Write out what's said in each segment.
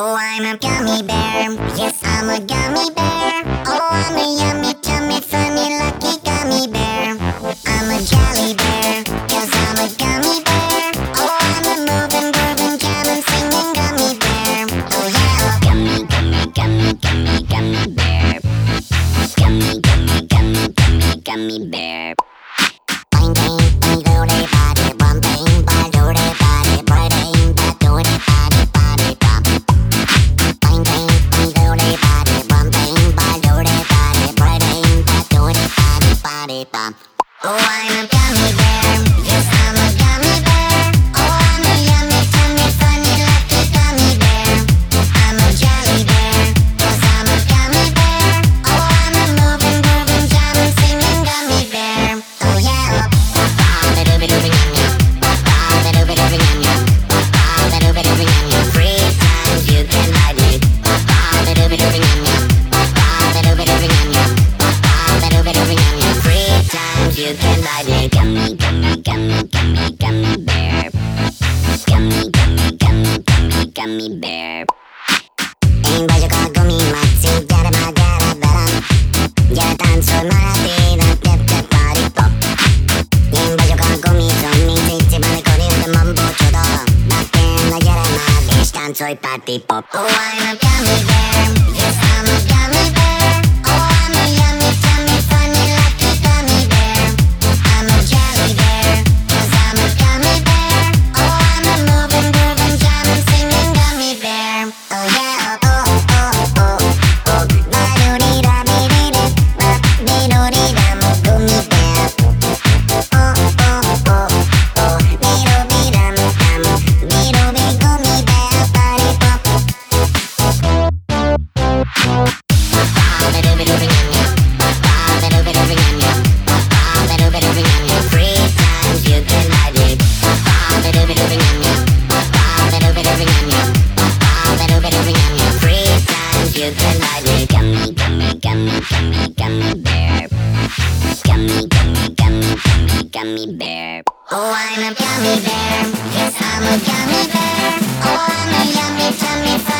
Oh, I'm a gummy bear. Yes, I'm a gummy bear. Oh, I'm a yummy Oh, I'm a gummy bear. you can buy the gummy, gummy, gummy, gummy, gummy bear. Gummy, gummy, gummy, gummy, gummy bear. Én vagyok a gumi maci, gyere már, gyere velem. Gyere táncol már a tévet, gyere, gyere, pári pop. Én vagyok a gumi zombi, cici, balikoni, de mambo csoda. Na tényleg gyere már, és táncolj party pop. Oh, I'm a gummy bear, yes, I'm a gummy bear. bear. Oh, I'm a gummy bear. Yes, I'm a gummy bear. Oh, I'm a yummy tummy.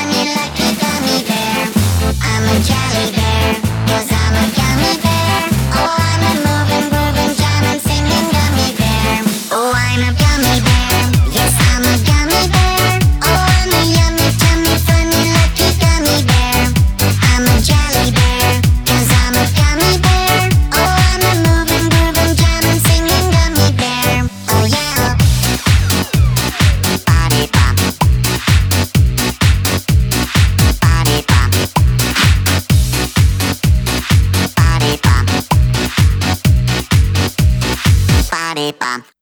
Lipa.